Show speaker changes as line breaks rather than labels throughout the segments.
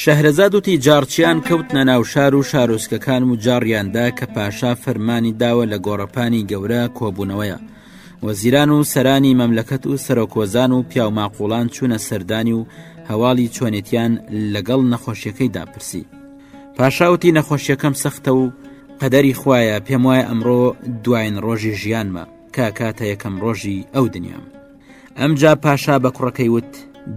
شەهرەزاد و تیجاڕچیان کەوتنە ناو شار و شارۆچکەکان و جاڕیاندا کە پاشا فەرمانی داوە لە گۆڕەپانی گەورە کۆبوونەوەیە وەزیران و سەرانی مەملەکەت و سەرۆکۆزان و پیاوماقۆڵان چوونە سەردانی و هەواڵی چۆنێتیان لەگەڵ نەخۆشیەکەی داپرسی پاشاوتی نەخۆشیەکەم سەختە و قەدەری خویە پێم وایە ئەمڕۆ دوایین ڕۆژی ژیانمە کاکاتە یەکەم ڕۆژی ئەو دنیام ئەمجا پاشا بە کوڕەکەی وت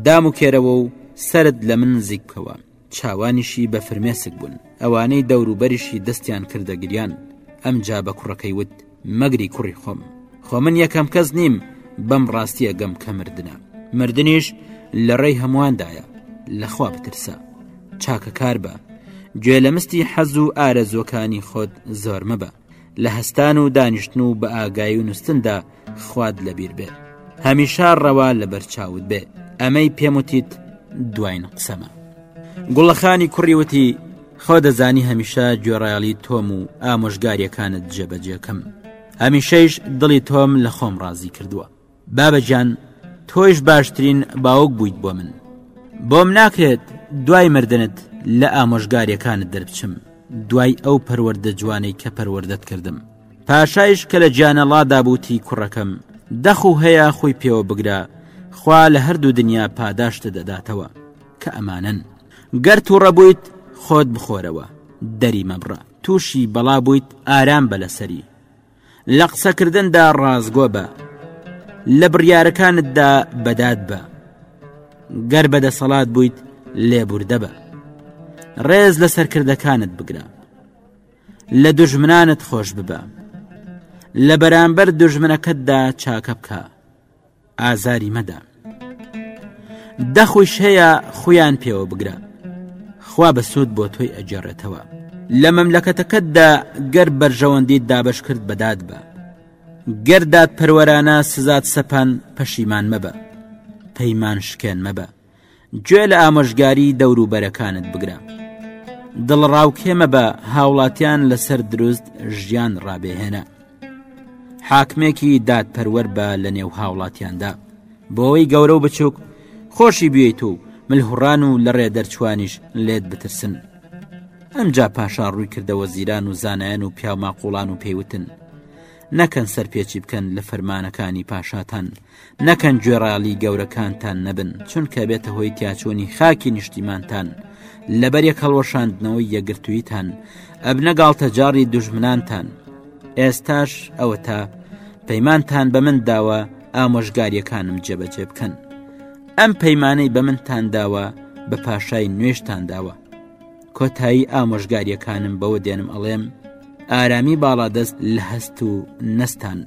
دام و کێرەوە و سرد لە من نزیک بکەوە چاوانیشی بە فرمێسک بوون ئەوانەی دەوروبەریشی دەستیان کردە گریان ئەمجا بە کوڕەکەی وت مەگری کوڕی خۆم خۆ من یەکەم کەس نیم بەم ڕاستیە گەم کە مردە مردنیش لە ڕێی هەمواندایە لەخوا بترسە چاکەکار بە گوێ لە مستی حەز و ئارەزۆکانی خۆت زۆر مەبە لە هەستان و دانیشتن و بە ئاگای و نووسندا خواد لەبیر بێ هەمیشا ڕەوا لە بەرچاوت بێ ئەمەی پێم وتیت دواین قسەمە گوڵەخانی کوڕیوتی خۆ دەزانی هەمیشە گوێڕایەڵی تۆم و ئامۆژگاریەکانت جێبەجێکەم هەمیشەیش دڵی تۆم لە خۆم ڕازی کردووە بابە جان تۆیش باشترین باوک بوویت بۆ من بۆم ناکرێت دوای مردنت لە ئامۆژگاریەکانت دەربچم دوای ئەو پەروەەردە جوانەی کە پەروەەردەت کردم پاشایش کە لە جانەڵادا بووتی کوڕەکەم دەخو هەیە خۆی پێوە بگرە خوا لە هەردوو دنیا پاداشتە دەداتەوە کە ئەمانن گەر تووڕە بوویت خۆت بخۆرەوە دەری مەبڕە تووشی بەڵا بوویت ئارام بە لەسەری لە قسەکردندا ڕازگۆ بە لە بڕیارەکانتدا بەداد بە گەر بە دەسەڵات بوویت لێبوردە بە ڕێز لە سەرکردەکانت بگرە لە دژمنانت خۆش ببە لە بەرامبەر دژمنەکەتدا چاکە بکە ئازاری مەدە دەخۆش هەیە خۆیان پێوە بگرە خوا بە سوود بۆ تۆی ئەجێڕێتەوە لە مەملەکەتەکەتدا گەر بەرژەوەندیت دابش کرد بەداد بە گەردات پەروەرانە سزات سەپان پەشیمان مەبە پەیمان شکێن مەبە گوێ لە ئامۆژگاری دەوروبەرەکانت بگرە دڵڕاوکێمە بە هاوڵاتیان لەسەر دروست ژیان ڕابێهێنە حاکمێکی دادپەروەر بە لە نێو هاوڵاتیاندا بۆەوەی گەورە و بچووک خۆشی بێیت و ملهوڕان و لە ڕێ دەرچوانیش لێت بترسن ئەمجا پاشا ڕووی کردەوە زیران و زانایان و پیاما قوڵان و پێیوتن نەکەن سەرپێچی بکەن لە فەرمانەکانی پاشاتان نەکەن گوێڕایەڵی گەورەکانتان نەبن چونکە بێتە هۆی تیاچوونی خاکی نیشتیمانتان لەبەرێک هەڵوەشاندنەوەی یەگرتوویتان ئەبنە گاڵتە جاڕی دژمنانتان ئێستاش ئەوەتا پەیمانتان بە من داوە ئامۆژگاریەکانم جێبەجێ بکەن ئەم پەیمانەی بە منتان داوە بە پاشای نوێشتان داوە کۆتایی ئامۆژگاریەکانم بەوە دێنم ئەڵێم ئارامی باڵادەست لە هەست و نەستان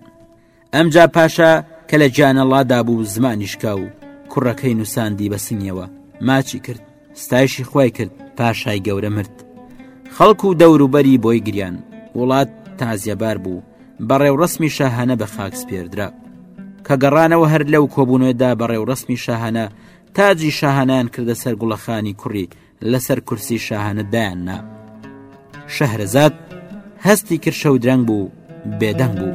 ئەمجا پاشا کە لە گیانەڵا دابوو زمانی شکا و کوڕەکەی نووساندی بە سنگەوە ماچی کرد ستایشی خی کرد پاشای گەورە مرد خەڵکو و دەوروبەری بۆی گریان وڵات تازیەبار بوو بەڕێوڕسمی شاهانە بە خاک سپێردرا کە گەڕانەوە هەر لەو کۆبوونەوەدا بەڕێوڕسمی شاهانە تاجی شاهانیان کردە سەر گوڵەخانی کوڕی لەسەر کورسی شاهانە دایان نا شەهرەزاد هەستی کرد شەودرەنگ بوو بێدەنگ بوو.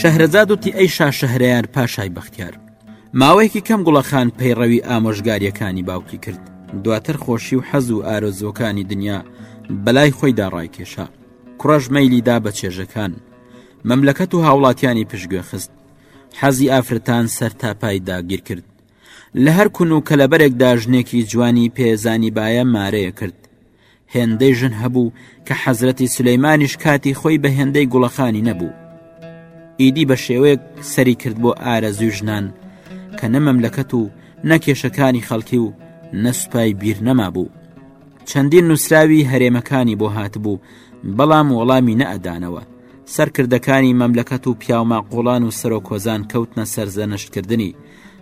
شەهرەزاد وتی ئەی شا شەهرەیار پاشای بەختیار ماوەیەکی کەم گوڵەخان پەیڕەوی ئامۆژگاریەکانی باوکی کرد دواتر خۆشی و حەز و ئارۆزوەکانی دنیا بەلای خۆیدا ڕایکێشا کوڕەش مەیلی دا بە چێژەکان مەملەکەت و هاوڵاتیانی پشگوێ خست حەزی ئافرەتان سەر تاپای داگیر کرد لە هەر کون و کەلەبەرێکدا ژنێکی جوانی پێ زانیبایە مارەیەکرد. هێندەی ژن هەبوو کە حەزرەتی سولەیمانیش کاتی خۆی بە هێندەی گوڵەخانی نەبوو. ئیدی بە شێوەیەک سەری کرد بۆ ئارەزوی ژنان کە نە مەملەکەت و نە کێشەکانی خەڵکی و نە سوپای بیر نەما بوو. چەندین نووسراوی هەرێمەکانی بۆ هاتبوو بەڵام وەڵامی نەئەدانەوە. سەرکردەکانی مەملەکەت و پیاوماقۆڵان و سەرۆکۆزان کەوتنە سەرزەنشتکردنی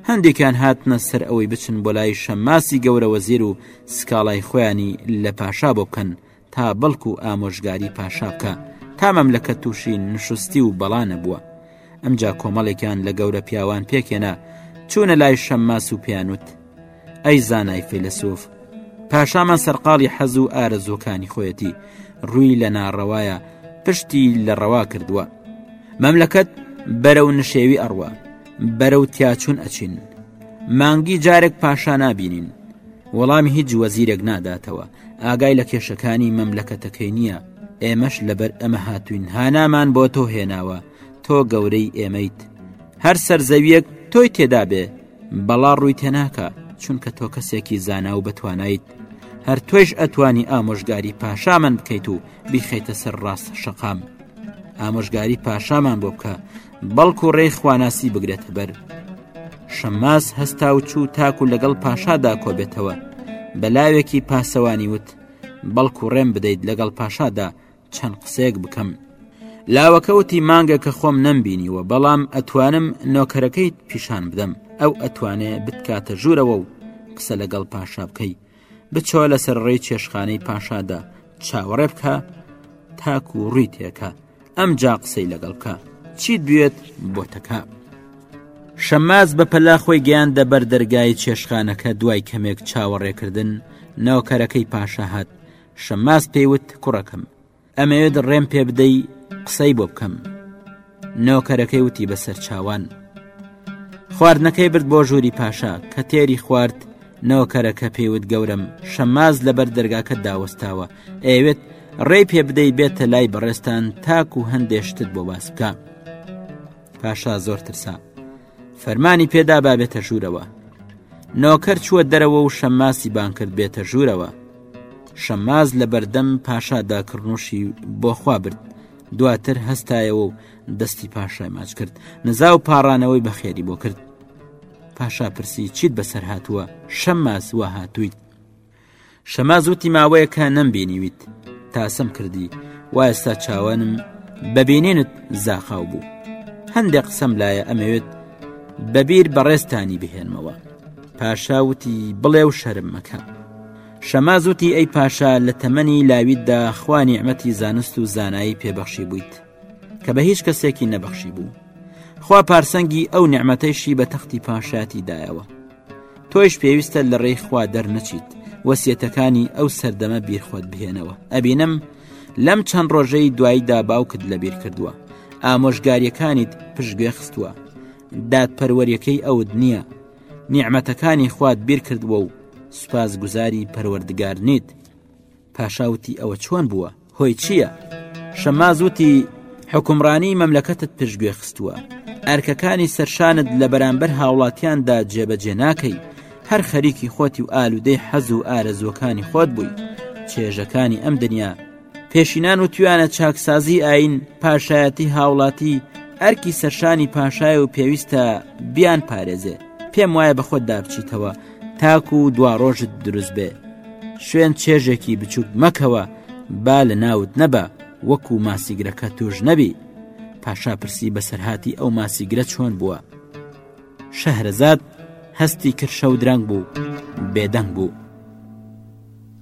هەندێکیان هاتنە سەر ئەوەی بچن بۆ لای شەماسی گەورە وەزیر و سکاڵای خۆیانی لە پاشا بۆ بکەن تا بەڵکو و ئامۆژگاری پاشا بکە تا مەملەکە تووشی نشستی و بەڵا نەبووە ئەمجا کۆمەڵێکیان لە گەورە پیاوان پێکێنا چوونە لای شەماس و پیانوت ئەی زانای فیلسوف پاشامان سەرقاڵی حەز و ئارەزوەکانی خۆیەتی ڕووی لە ناڕەوایە پشتی لە ڕەوا کردووە مەملەکەت بەرەو نشێوی ئەڕوە بەرەو تیاچون ئەچین مانگی جارێک پاشا نابینین وەڵامی هیچ وەزیرێک ناداتەوە ئاگای لە کێشەکانی مەملەکەتەکەی نییە ئێمەش لەبەر ئەمە هاتوین هانامان بۆ تۆ هێناوە تۆ گەورەی ئێمەیت هەر سەرزەویەک تۆی تێدا بێ بەڵا ڕووی تێناکە چونکە تۆ کەسێکی زانا و بەتوانیت هەر تۆیش ئەتوانی ئامۆژگاری پاشامان بکەیت و بیخەیتە سەر ڕاست شەقام ئامۆژگاری پاشامان بۆ بکە بەڵکو ڕێ خواناسی بگرێتە بەر شەماز هەستا و چوو تاکو لەگەڵ پاشادا کۆبێتەوە بەلاوێکی پاسەوانی وت بەڵکو ڕێم بدەیت لەگەڵ پاشادا چەند قسەیەک بکەم لاوەکەوتی مانگە کە خۆم نەمبینیوە بەڵام ئەتوانم نۆکەرەکەیت پیشان بدەم ئەو ئەتوانێ بتکاتە ژوورەوە و قسە لەگەڵ پاشا بکەی بچەوە لەسەر ڕێی چێشخانەی پاشادا چاوەڕێ بکە تاکو و ڕووی تێکە ئەم جا قسەی لەگەڵ بکە چی دوێت بۆتەکە شەماز بە پەلا خۆی گەیان دەبەر دەرگای چێشخانەکە دوای کەمێک چاوەڕێکردن ناوکەرەکەی پاشە هات شەماز پێیوت کوڕەکەم ئەمەوێت ڕێم پێ بدەی قسەی بۆ بکەم نۆکەرەکەی وتی بەسەر چاوان خواردنەکەی برد بۆ ژووری پاشا کە تێری خوارد نۆکەرەکە پێوت گەورم شەماز لەبەر دەرگاکە داوەستاوە ئەوێت ڕێ پێ بدەی بێتە لای بەڕێستان تاکو هەندێشتت بۆ باس بکە پاشا زۆر ترسا فەرمانی پێدا با بێتە ژوورەوە نۆکەر چووە دەرەوە و شەماسی بانکرد بێتە ژوورەوە شەماز لە بەردەم پاشادا کڕنوشی بۆخوا برد دواتر هەستایەوە و دەستی پاشای ماچ کرد نزا و پاڕانەوەی بەخێری بۆ کرد پاشا پرسی چیت بەسەر هاتووە شەماس وە هاتوویت شەماز وتی ماوەیەکە نەمبینیویت تاسم کردی وا ئێستا چاوانم بەبینێنت زاخاو بوو هەندێک قسەم لایە ئەمەوێت بەبیر بەڕێزتانی بهێنمەوە پاشا وتی بڵێ و شەرم مەکە شەماز وتی ئەی پاشا لە تەمەنی لاویتدا خوانی ئەمەتی زانست و زانایی پێبەخشی بوویت کە بە هیچ کەسێکی نەبەخشی بوو خوا پارسەنگی ئەو نعمەتەیشی بە تەختی پاشایەتی دایەوە تۆیش پێویستە لە ڕێی خوا دەرنەچیت وەسیەتەکانی ئەو سەردەمە بیرخۆت بهێنەوە ئەبینم لەم چەند ڕۆژەی دواییدا باوکت لە بیر کردووە ئامۆژگاریەکانیت پشتگوێ خستووە دادپەروەریەکەی ئەوت نییە نیعممەتەکانی خوات بیر کردووە و سوپاس گوزاری پەروەردگار نیت پاشا وتی ئەوە چۆن بووە هۆی چییە؟ شەماز وتی حکومڕانی مەملەکەتت پشتگوێ خستووە ئەرکەکانی سەرشانت لە بەرامبەر هاوڵاتیاندا جێبەجێ ناکەی هەر خەریکی خۆتی و ئالوودەی حەز و ئارەزوەکانی خۆت بووی چێژەکانی ئەم دنیا پێشینان و تویانە چاکسازی ئاین پاشایەتی هاوڵاتی ئەرکی سەرشانی پاشای و پێویستە بیان پارێزێ پێم وایە بە خۆت دابچیتەوە تاکو و دواڕۆژت دروست بێ شوێن چێژێکی بچووک مەکەوە با لە ناوت نەبە وەکو ماسیگرەکە توش نەبی پاشا پرسی بەسەرهاتی ئەو ماسیگرە چۆن بووە شەهرەزاد هەستی کرشە و درەنگ بوو بێدەنگ بوو.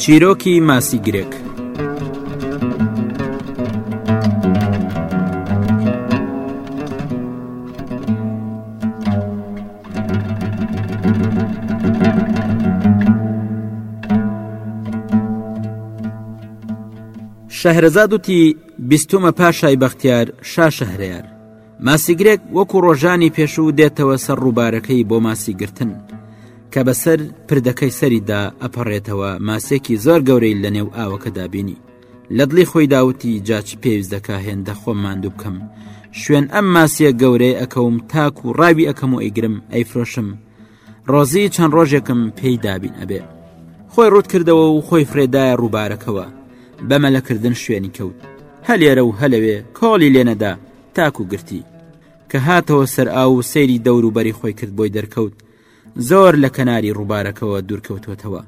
چیرۆکی ماسی گرێک شەهرەزاد وتی بیستوومە پاشای بەختیار شا شەهرەیار ماسیگرێک وەکو ڕۆژانی پێشوو دێتەوە سەر ڕووبارەکەی بۆ ماسی گرتن کە بەسەر پردەکەی سەریدا ئەپەڕێتەوە ماسێکی زۆر گەورەی لە نێو ئاوەکە دابینی لە دڵی خۆی داوتی جاچ پێویست دەکا هێندە خۆم ماندوو بکەم شوێن ئەم ماسیە گەورەی ئەکەوم تاک و ڕاوی ئەەکەم و ئەیگرم ئەیفرۆشم ڕۆزی چەند ڕۆژێکم پێی دابین ئەبێ خۆی ڕوت کردەوە و خۆی فرێدایە ڕووبارەکەوە بەمەلەکردن شوێنی کەوت هەلێرە و هەلەوێ کۆڵی لێنەدا تاکو گرتی کە هاتەوە سەر ئاو و سەیری دەوروبەری خۆی کرد بۆی دەرکەوت زۆر لە کەناری ڕووبارەکەەوە دوورکەوتوتەوە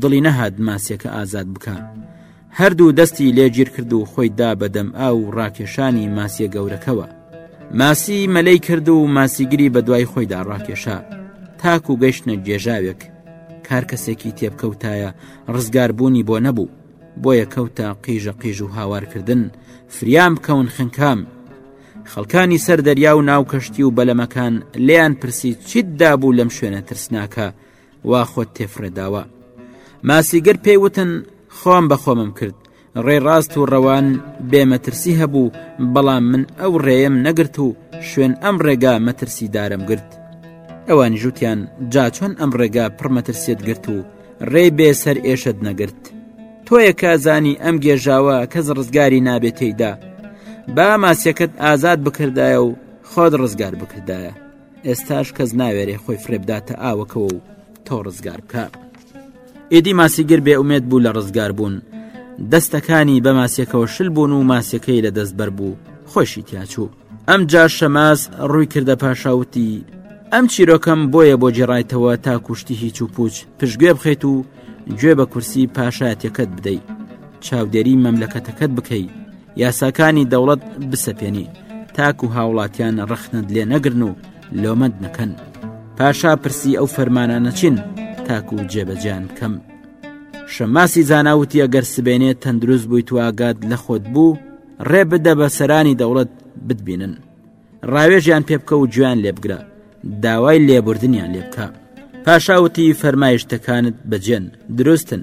دڵی نەهات ماسیەکە ئازاد بکە هەردوو دەستی لێگیر کرد و خۆی دا بەدەم ئا و ڕاکێشانی ماسیە گەورەکەوە ماسی مەلەی کرد و ماسیگری بە دوای خۆیدا ڕاکێشا تاکو و گەشتە گێژاوێک کار کەسێکی تێبکەوتایە ڕزگاربوونی بۆ نەبوو بۆیە کەوتە قیژە قیژ و هاوارکردن فریام بکەون خنکام خەڵکانی سەر دەریا و ناو کەشتی و بەلەمەکان لێیان پرسی چیت دابوو لەم شوێنە ترسناکە وا خۆت تێفڕێداوە ماسیگەر پێی وتن خۆم بە خۆمم کرد ڕێ ڕاست و ڕەوان بێمەترسی هەبوو بەڵام من ئەو ڕێم نەگرت و شوێن ئەم ڕێگا مەترسی دارم گرت ئەوان ژوتیان جا چۆن ئەم ڕێگا پڕمەترسێت گرت و ڕێ بێ سەر ئێشت نەگرت تۆیە کازانی ئەم گێژاوە کەس ڕزگاری نابێت تێیدا با ماسیەکەت ئازاد بکردایە و خۆت ڕزگار بکردایە ئێستاش کەس ناوێرێ خۆی فرێبداتە ئاوەکەوە و تۆ ڕزگار بکە ئێدی ماسیگر بێ ئومێت بوو لە ڕزگار بوون دەستەکانی بە ماسیەکەەوە شل بوون و ماسیەکەی لە دەست بەر بوو خۆشی تیاچوو ئەم جا شەماز ڕووی کردە پاشاوتی ئەم چیرۆکەم بۆیە بۆ جێڕایتەوە تا کوشتی هیچ و پوچ پشتگوێ بخەیت و گوێ بە کورسی پاشایەتەکەت بدەیت چاودێری مەملەکەتەکەت بکەیت یاساکانی دەوڵەت بسەپێنی تاکو هاوڵاتیان ڕەخنت لێ نەگرن و لۆمەند نەکەن پاشا پرسی ئەو فەرمانە نەچین تاکو جێبەجان کەم شەماسی زاناوتی ئەگەر سبێنێ تەندروست بوویت واگات لە خۆت بوو ڕێ بدە بە سەرانی دەوڵەت بتبینن ڕاوێژیان پێ بکە و گویان لێبگرە داوای لێبوردنیان لێبکە پاشاوتی فەرمایشتەکانت بەجێن دروستن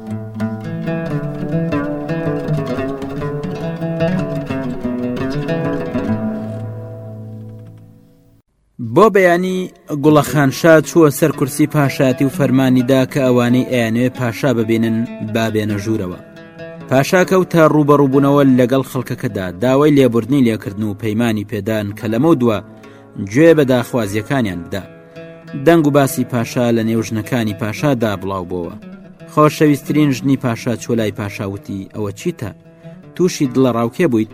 بۆ بەیانی گوڵەخانشا چووە سەر کورسی پاشایەتی و فەرمانیدا کە ئەوانەی ئەیانوێ پاشا ببینن بابێنە ژوورەوە پاشاکە و تا ڕوبەڕووبوونەوە لەگەڵ خەڵکەکەدا داوای لێبوردنی لێکردن و پەیمانانی پێدان کە لەمە دووە گوێ بە داخوازیەکانیان بدە دەنگ و باسی پاشا لە نێو ژنەکانی پاشادا بڵاو بۆوە خۆشەویستترین ژنی پاشا چۆلای پاشاوتی ئەوە چیتە تووشی دڵە ڕاوکێ بوویت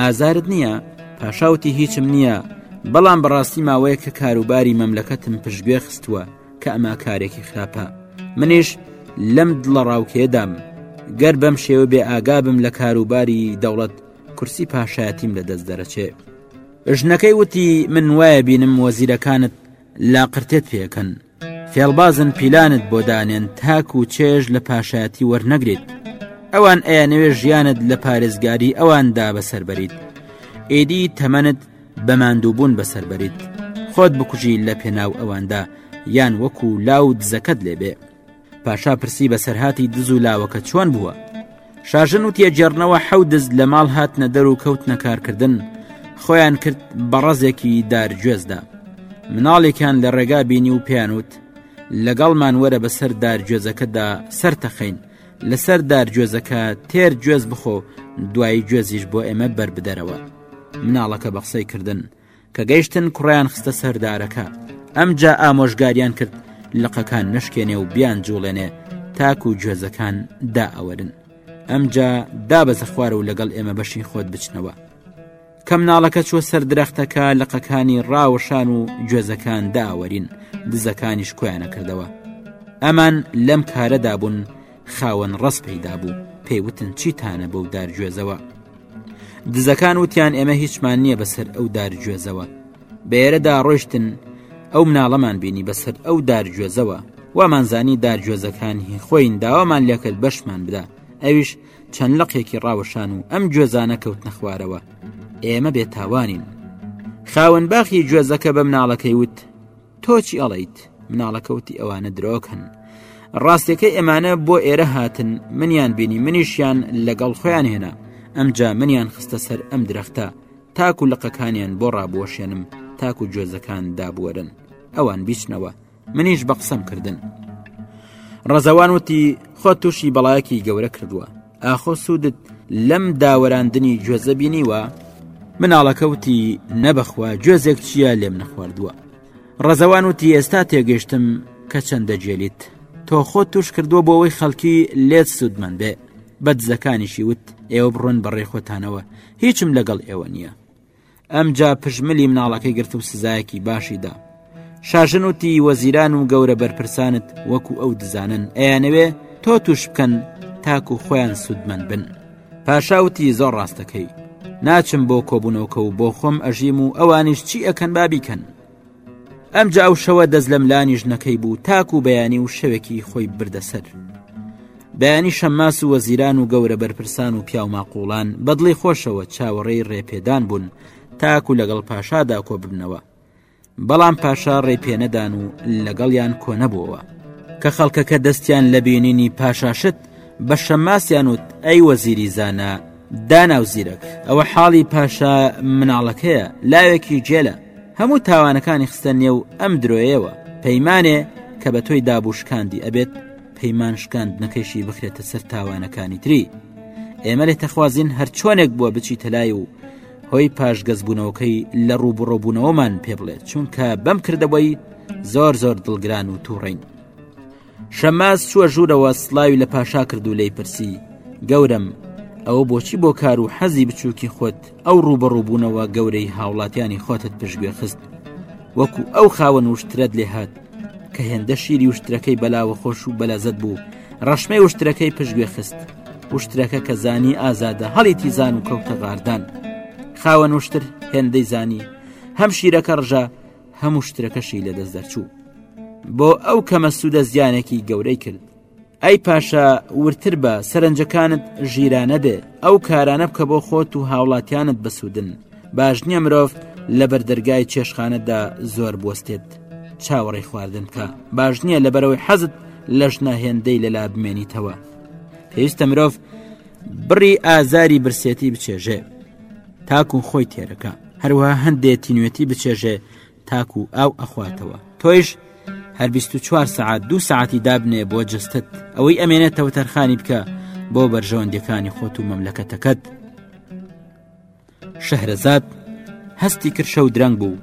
ئازارت نییە پاشاوتی هیچم نییە بەڵام بەڕاستی ماوەیە کە کاروباری مەملەکەتم پشتگوێ خستووە کە ئەما کارێکی خراپە منیش لەم دڵە ڕاوکێدام گەر بەم شێوە بێ ئاگابم لە کاروباری دەوڵەت کورسی پاشایەتیم لە دەست دەرەچێ ژنەکەی وتی من وایە بینم وەزیرەکانت لاقرتێت پێکەن فێڵبازن پیلانت بۆ دانێن تاک و چێژ لە پاشایەتی وەرنەگریت ئەوان ئەیانەوێ ژیانت لە پارێزگاری ئەواندا بەسەربەریت ئێدی تەمەنت بە ماندووبوون بەسەربەریت خۆت بکوژی لە پێناو ئەواندا یان وەکو لاو دزەکەت لێبێ پاشا پرسی بەسەرهاتی دز و لاوەکە چۆن بووە شاژن و تێجێڕنەوە حەو دز لە ماڵ هاتنە دەر و کەوتنە کارکردن خۆیان کرد بەڕەزێکی دارگوێزدا مناڵێکان لە ڕێگا بینی و پیانوت لەگەڵمان وەرە بەسەر دارگوێزەکەدا سەر تەخین لەسەر دارگوێزەکە تێر گوێز بخۆ دوایی گوێزیش بۆ ئێمە بربدەرەوە مناڵەکە بە قسەی کردنن کە گەیشتن کوڕیان خستە سەردارەکە ئەمجا ئامۆژگاریان کرد لقەکان نشکێنێ و بیان جوڵێنێ تاکو و گوێزەکان دا ئەوەرن ئەمجا دابەزە خوار و لەگەڵ ئێمە بەشی خۆت بچنەوە کەم ناڵەکە چوە سەر درەختەکە لقەکانی ڕاوەشان و گوێزەکان داوەرین دزەکانیش کویانە کردەوە ئەمان لەم کارەدا بوون خاوەن ڕست پەیدا بوو پێی وتن چیتانە بەو دارگوێزەوە دزەکان وتیان ئێمە هیچمان نییە بەسەر ئەو دارگوێزەوە بێرەدا ڕۆشتن ئەو مناڵەمان بینی بەسەر ئەو دارگوێزەوە وامانزانی دارگوێزەکان هی خۆین داوامان لەکرد بەشمان بدا ئەویش چەند لەقێکی ڕاوەشان و ئەم گوێزانە کەوت نەخوارەوە ئێمە بێتاوانین خاوەن باخی گوێزەکە بە مناڵەکەی وت تۆ چی ئەڵیت مناڵەکە وتی ئەوانە درۆک هەن ڕاستەکەی ئەمانە بۆ ئێرە هاتن منیان بینی منیشیان لەگەڵ خۆیان هێنا ئەمجا منیان خستە سەر ئەم درەختە تاکو لقەکانیان بۆ ڕابوەشێنم تاکو جۆزەکان دابوەرن ئەوان بیچنەوە منیش بە قسەم کردن ڕەزەوان وتی خۆ تووشی بەڵایەکی گەورە کردووە ئاخۆ سوودت لەم داوەراندنی گوێزە بینیوە؟ مناڵەکە وتی نەبەخوا گوێزێک چییە لێم نەخواردووە ڕەزەوان وتی ئێستا تێگەشتم کە چەندە جێلیت تۆ خۆت توش کردووە بۆ ئەوەی خەڵکی لێت سوودمەند بێ بە دزەکانیشی وت ئێوە بڕۆن بەڕێ خۆتانەوە هیچم لەگەڵ ئێوە نییە ئەمجا پژملی مناڵەکەی گرت و سزایەکی باشی دا شاژن وتی وەزیران و گەورە بەرپرسانت وەکو ئەو دزانن ئەیانەوێ تۆ توش بکەن تاکو خۆیان سوودمەند بن پاشاوتی زۆر ڕاستەکەی ناچم بۆ کۆبوونەوەکە و بۆ خۆم ئەژیم و ئەوانیش چی ئەکەن بابیکەن ئەمجا ئەو شەوە دەست لەم لانی ژنەکەی بوو تاکو و بەیانی و شەوێکی خۆی بردە سەر بەیانی شەماس و وەزیران و گەورە بەرپرسان و پیاوماقۆڵان بەدڵی خۆشەوە چاوەڕێی ڕێپێدان بوون تاکو لەگەڵ پاشادا کۆ ببنەوە بەڵام پاشا ڕێ پێنەدان و لەگەڵیان کۆ نەبووەوە کە خەڵکەکە دەستیان لە بینینی پاشاشت بە شەماسیان وت ئەی وەزیری زانا دانا و زیرەک ئەوە حاڵی پاشا مناڵەکەیە لاوێکی جێلە هەموو تاوانەکانی خستە نێو ئەم درۆیەوە پەیمانێ کە بە تۆی دابوشکاندی ئەبێت پەیمان شکاند نەکەشی بخرێتە سەر تاوانەکانی تری ئێمە لێ تەخوازیین هەر چۆنێک بووە بچی تەلای و هۆی پاشگەزبوونەوەکەی لە ڕووبڕۆبوونەوەمان پێ بڵێت چونکە بەم کردەوەی زۆر زۆر دڵگران و تووڕین شەماس چووە ژوورەوە سلاوی لە پاشا کرد و لی پرسی گەورم ئەوە بۆچی بۆ کار و حەزی بچووکی خۆت ئەو ڕوبەڕوبوونەوە گەورەی هاوڵاتیانی خۆتت پشتگوێ خست وەکو ئەو خاوە نوشترەت لێ هات کە هێندە شیری وشترەکەی بەلاوە خۆش و بەلەزت بوو ڕەشمەی وشترەکەی پشتگوێ خست وشترەکە کە زانی ئازادە هەڵی تیزان و کەوتە غاردان خاوە نوشتر هێندەی زانی هەم شیرەکە ڕژە هەموو شتەکەشی لەدەست دەرچوو بۆ ئەو کەمە سوودە زیانێکی گەورەی کرد ئەی پاشا ورتر بە سەرنجەکانت ژیرانە بێ ئەو کارانە بکە بۆ خۆت و هاوڵاتیانت بەسوودن باش نییە مرۆڤ لە بەردەرگای چێشخانەدا زۆر بستێت چاوەڕێ خواردن بکە باش نییە لە بەرەوەی حەزت لەش ناهێندەی لەلا بمێنیتەوە پێویستە مرۆڤ بڕی ئازاری برسێتی بچێژێ تاکو خۆی تێرەکە هەروە هەندێ تینوێتی بچێژێ تاکو ئاو ئەخواتەوە تۆیش هەر 24 سعات دو سعاتی دابنێ بۆ جستت ئەوەی ئەمێنێتەوە تەرخانی بکە بۆ بەرژەوەندەکانی خۆت و مەملەکەتەکەت شەهرەزاد هەستی کرشە و درەنگ بوو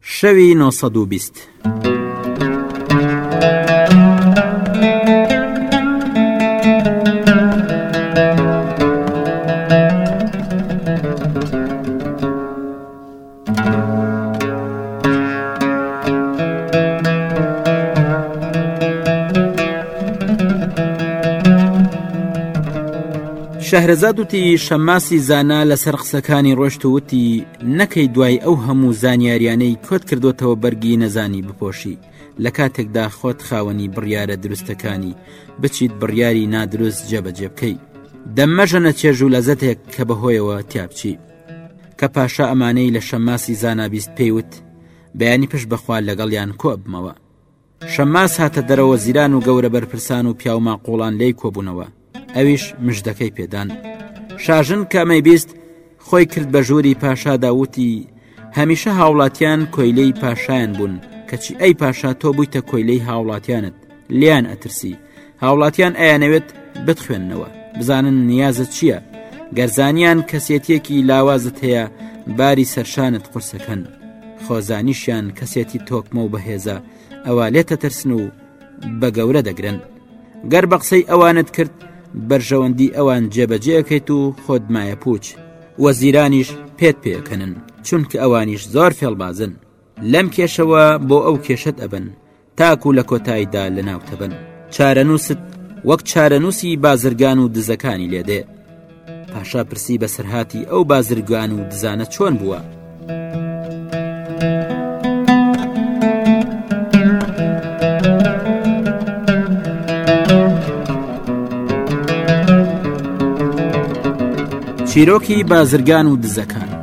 شەوی نۆ سەد و بیست. شەهرەزاد وتی شەماسی زانا لەسەر قسەکانی ڕۆشت وتی نەکەی دوای ئەو هەموو زانیاریانەی کۆت کردوتەوە بەرگی نەزانی بپۆشی لە کاتێکدا خۆت خاوەنی بڕیارە دروستەکانی بچیت بڕیاری نادروست جێبەجێ بکەی دەمەژەنە چێژ و لەزەتێک کە بەهۆیەوە تیاپچی کە پاشا ئەمانەی لە شەماسی زانابیست پێیوت بەیانی پشت بەخوا لەگەڵیان کۆبمەوە شەماس هاتە دەرەوە زیران و گەورە بەرپرسان و پیاو ماقۆڵان لی کۆبوونەوە ئەویش مژدەکەی پێدان شاژن کامەی بیست خۆی کرد بە ژووری پاشادا وتی هەمیشە هاوڵاتیان کۆیلەی پاشایان بوون کەچی ئەی پاشا تۆ بوویتە کۆیلەی هاوڵاتیانت لیان ئەترسی هاوڵاتیان ئەیانەوێت بتخوێندنەوە بزانن نیازت چییە گەرزانیان کەسێتیەکی لاوازت هەیە باری سەرشانت قورسەکەن خۆزانیشیان کەسێتی تۆکمە و بەهێزە ئەوە لێتە ترسن و بە گەورە دەگرن گەر بە قسەی ئەوانت کرد بەرژەوەندی ئەوان جێبەجێەکەیت و خۆدمایە پوچ وەزیرانیش پێت پێکەنن چونکە ئەوانیش زۆر فێڵبازن لەم کێشەوە بۆ ئەو کێشت ئەبن تاکو لە کۆتاییدا لە ناوتەبەن چارەنووست وەک چارەنووسی بازرگان و دزەکانی لێدێ پاشا پرسی بەسەرهاتی ئەو بازرگان و دزانە چۆن بووە چیرۆکی بازرگان و دزەکان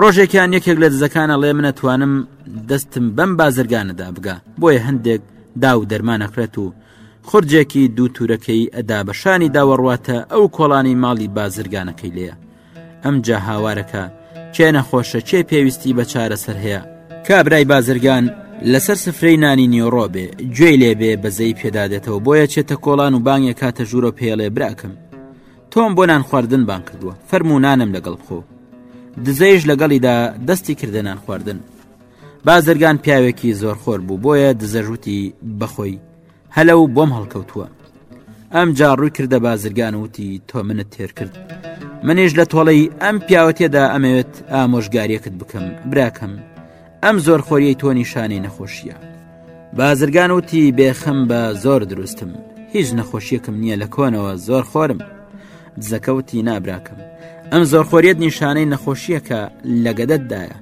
ڕۆژێکیان یەکێک لە دزەکانە ڵێ منە توانم دەستم بەم بازرگانەدا بگا بۆیە هەندێک دا و دەرمانەکرێت و خورجێکی دوو تورەکەی ئەدا بەشانی داوەڕواتە ئەو کۆڵانی ماڵی بازرگانەکەی لێە ئەم جا هاوارەکە چێ نەخۆشە چێ پێویستی بە چارەسەر هەیە کابرای بازرگان لەسەر سفرەی نانی نیۆڕۆ بێ گوێی لێ بێ بەزەی پێدادێتەوە بۆیە چێتە کۆڵان و بانگێک کاتە ژوورە پێڵێ براکەم تۆم بۆ نان خواردن بانگ کردووە فەرموو نانم لەگەڵ بخۆ دزەیش لەگەڵیدا دەستی کردە نان خواردن بازرگان پیاوێکی زۆر خۆر بوو بۆیە دزەژوتی بەخۆی هەلە و بۆم هەڵکەوتووە ئەم جا ڕووی کردە بازرگان وتی تۆ منت تێر کرد منیش لە تۆڵەی ئەم پیاوەتێدا ئەمەوێت ئامۆژگاریەکت بکەم براکەم ئەم زۆر خۆریەی تۆ نیشانەی نەخۆشیە بازرگان وتی بێخەم بە زۆر دروستم هیچ نەخۆشیەکەم نییە لە کۆنەوە زۆر خۆرم دزەکەوتی نابراکەم ئەم زۆر خۆریت نیشانەی نەخۆشیەکە لە گەدەتدایە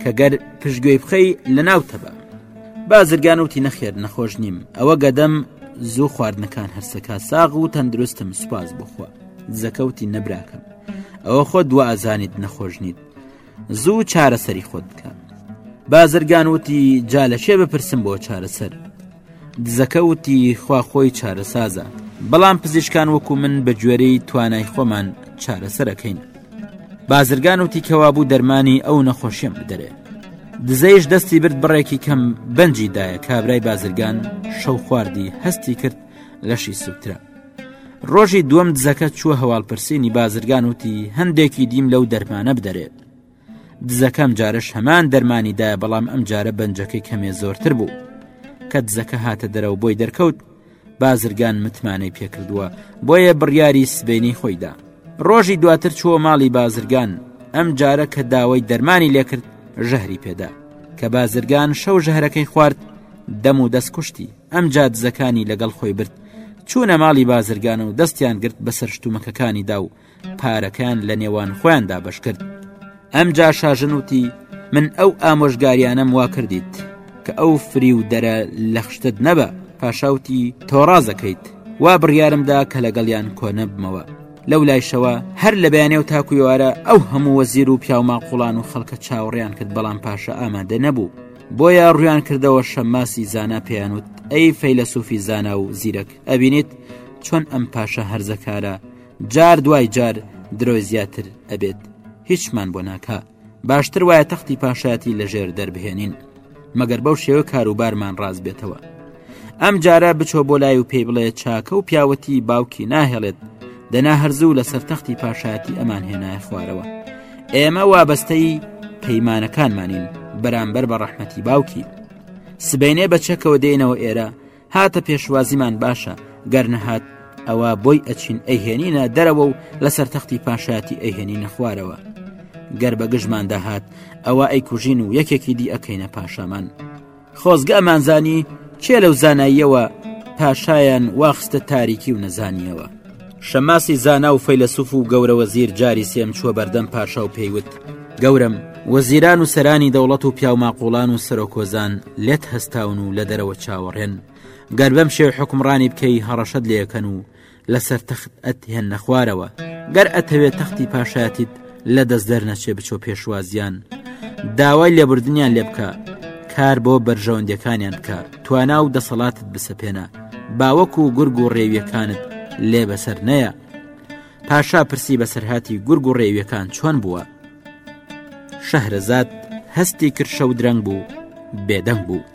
کە گەر پشتگوێی بخەی لە ناوتەبە بازرگان وتی نەخێر نەخۆش نیم ئەوە گەدەم زوو خواردنەکان هەرسەکە ساغ و تەندروستم سوپاس بخوا دزەکەوتی نەبراکەم ئەوە خۆ دوازانیت نەخۆش نیت زوو چارەسەری خۆت بکە بازرگان وتی جا لە شێ بپرسم بۆ چارەسەر دزەکە وتی خوا خۆی چارەسازە بەڵام پزیشکان وەکو من بە گوێرەی توانای خۆمان چارەسەرەکەین بازرگان وتی کەوا بوو دەرمانی ئەو نەخۆشیێم بدەرێ دزەیش دەستی برد بڕێکی کەم بەنجی دایە کابرای بازرگان شەو خواردی هەستی کرد لەشی سووترە ڕۆژی دووەم دزەکە چووە هەواڵپرسینی بازرگان وتی هەندێکی دیم لەو دەرمانە بدەرێت دزەکەم جارش هەمان دەرمانیدا بەڵام ئەم جارە بەنجەکەی کەمێ زۆرتر بوو کە دزەکە هاتە دەرەوە بۆی دەرکەوت بازرگان متمانەی پێکردووە بۆیە بڕیاری سبینی خۆیدا ڕۆژی دواتر چووە ماڵی بازرگان ئەم جارە کە داوای دەرمانی لێکرد ژەهری پێدا کە بازرگان شەو ژەهرەکەی خوارد دەم و دەست کوشتی ئەمجا دزەکانی لەگەڵ خۆی برد چوونە ماڵی بازرگان و دەستیان گرت بەسەر شتومەکەکانیدا و پارەکان لە نێوان خۆیاندا بەش کرد ئەم جا شاژن وتی من ئەو ئامۆژگاریانم وا کردیت کە ئەو فری و دەرە لەخشتت نەبە پاشاوتی تۆڕازەکەیت وا بڕیارمدا کە لەگەڵیان کۆنەبمەوە لەو لایشەوە هەر لە بەیانێ و تاکویوارە ئەو هەموو وەزیر و پیاوما قوڵان و خەڵکە چاوەڕیان کرد بەڵام پاشە ئامادە نەبوو بۆیە ڕویان کردەوە شەماسی زانا پێیانوت ئەی فەیلەسوفی زانا و زیرەک ئەبینیت چۆن ئەم پاشە هەرزەکارە جار دوای جار درۆی زیاتر ئەبێت هیچمان بۆ ناکە باشتر وایە تەختی پاشایەتی لەژێر دەربهێنین مەگەر بەو شێوە کاروبارمان ڕاست بێتەوە ئەم جارە بچۆ بۆ لای و پێی بڵێ چاکە و پیاوەتی باوکی ناهێڵێت دەنا هەرزوو لە سەرتەختی پاشایەتی ئەمان هێنایە خوارەوە ئێمە وابەستەی پەیمانەکانمانین بەرامبەر بە ڕەحمەتی باوکی سبینێ بە چەکەوە دێنەوە ئێرە هاتە پێشوازیمان باشە گەر نەهات ئەوە بۆی ئەچین ئەهێنینە دەرەوە و لەسەر تەختی پاشایەتی ئەهێنینە خوارەوە گەر بە گژمان داهات ئەوە ئەیکوژین و یەکێکی دی ئەەکەینە پاشامان خۆزگە ئەمانزانی کێ لەو زاناییەوە پاشایان واخستە تاریکی و نەزانیەوە شەماسی زانا و فەیلەسوف و گەورە وەزیر جاری سێم چووە بەردەم پاشا و پێیوت گەورم وەزیران و سەرانی دەوڵەت و پیاوماقۆڵان و سەرۆکۆزان لێت هەستاون و لە دەرەوە چاوەڕێن گەر بەم شێ حکمڕانی بکەی هەڕەشەت لەکەن و لەسەر تەخت ئەت هێنە خوارەوە گەر ئەتەوێت تەختی پاشایەتیت لە دەست دەرنەچێ بچۆ پێشوازیان داوای لێبوردنیان لێ بکە کار بۆ بەرژەوەندەکانیان بکە توانا و دەسەڵاتت بسەپێنە باوەک و گورگ و ڕێویەکانت لێ بەسەر نەیە پاشا پرسی بەسەرهاتی گورگ و ڕێویەکان چۆن بووە شەهرەزاد هەستی کرد شەو درەنگ بوو بێدەنگ بوو